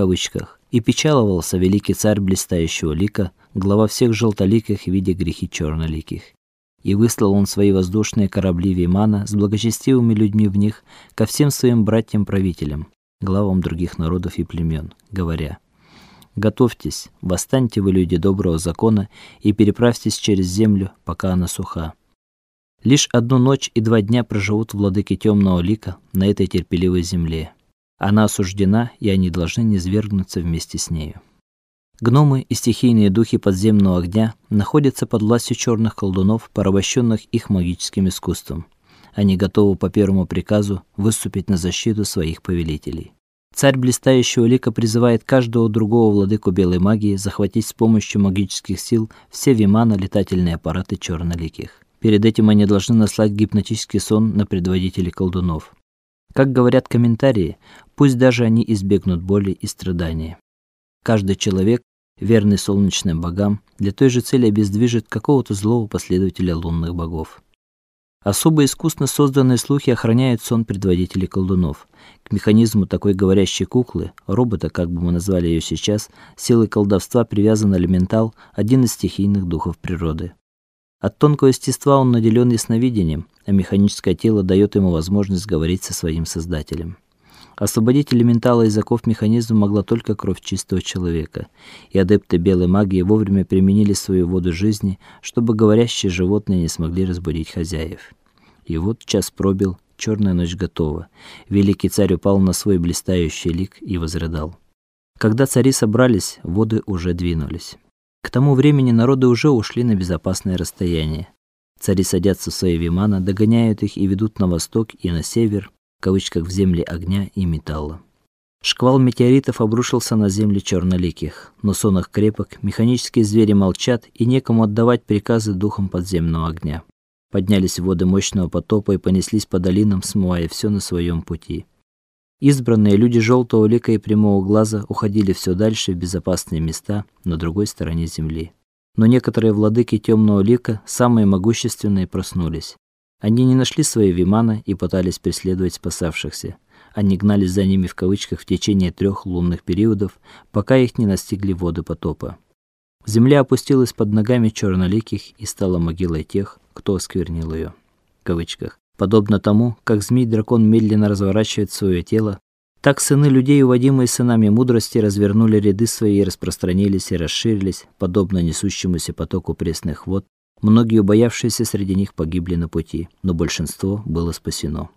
кавычках, и печаловался великий царь блистающего лика, глава всех желтоликих, видя грехи черноликих. И выслал он свои воздушные корабли Вимана с благочестивыми людьми в них ко всем своим братьям-правителям, главам других народов и племен, говоря: Готовьтесь, восстаньте вы люди доброго закона и переправьтесь через землю, пока она суха. Лишь одну ночь и два дня проживут владыки темного лика на этой терпеливой земле. Она осуждена, и они должны низвергнуться вместе с нею. Гномы и стихийные духи подземного огня находятся под властью черных колдунов, порабощенных их магическим искусством. Они готовы по первому приказу выступить на защиту своих повелителей. Царь блистающего лика призывает каждого другого владыку белой магии захватить с помощью магических сил все вимана летательные аппараты черноликих. Перед этим они должны наслать гипнотический сон на предводителей колдунов. Как говорят комментарии, пусть даже они избегнут боли и страдания. Каждый человек, верный солнечным богам, для той же цели обездвижит какого-то злого последователя лунных богов. Особо искусно созданные слухи охраняют сон предводителей колдунов. К механизму такой говорящей куклы, робота, как бы мы назвали ее сейчас, силой колдовства привязан элементал, один из стихийных духов природы. От тонкого естества он наделен ясновидением, а механическое тело дает ему возможность говорить со своим создателем. Освободить элементала из оков механизма могла только кровь чистого человека, и адепты белой магии вовремя применили свою воду жизни, чтобы говорящие животные не смогли разбудить хозяев. И вот час пробил, черная ночь готова. Великий царь упал на свой блистающий лик и возрыдал. Когда цари собрались, воды уже двинулись. К тому времени народы уже ушли на безопасное расстояние. Цари садятся в свои вимана, догоняют их и ведут на восток и на север, кавычках в земли огня и металла. Шквал метеоритов обрушился на земли черноликих, но сон крепок, механические звери молчат, и некому отдавать приказы духам подземного огня. Поднялись воды мощного потопа и понеслись по долинам, смывая все на своем пути. Избранные люди желтого лика и прямого глаза уходили все дальше в безопасные места на другой стороне земли. Но некоторые владыки темного лика, самые могущественные, проснулись. Они не нашли свои вимана и пытались преследовать спасавшихся. Они гнались за ними в кавычках в течение трех лунных периодов, пока их не настигли воды потопа. Земля опустилась под ногами черноликих и стала могилой тех, кто осквернил ее. В кавычках. Подобно тому, как змей-дракон медленно разворачивает свое тело, так сыны людей, уводимые сынами мудрости, развернули ряды свои и распространились и расширились, подобно несущемуся потоку пресных вод. Многие убоявшиеся среди них погибли на пути, но большинство было спасено.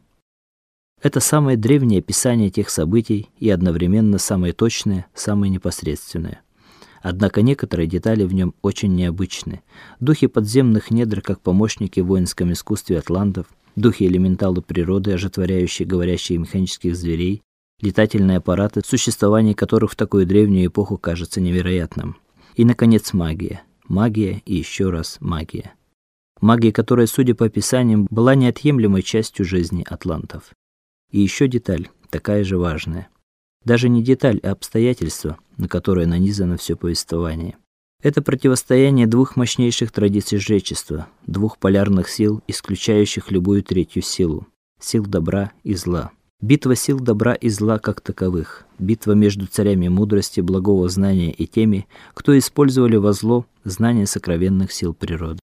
Это самое древнее описание тех событий и одновременно самое точное, самое непосредственное. Однако некоторые детали в нем очень необычны. Духи подземных недр, как помощники в воинском искусстве атлантов, духи элементалы природы, оживотворяющие говорящих механических зверей, летательные аппараты, существование которых в такую древнюю эпоху кажется невероятным. И наконец магия. Магия и еще раз магия. Магия, которая, судя по описаниям, была неотъемлемой частью жизни атлантов. И еще деталь, такая же важная. Даже не деталь, а обстоятельство, на которое нанизано все повествование. Это противостояние двух мощнейших традиций жречества, двух полярных сил, исключающих любую третью силу сил добра и зла. Битва сил добра и зла как таковых, битва между царями мудрости, благого знания и теми, кто использовали во зло знание сокровенных сил природы.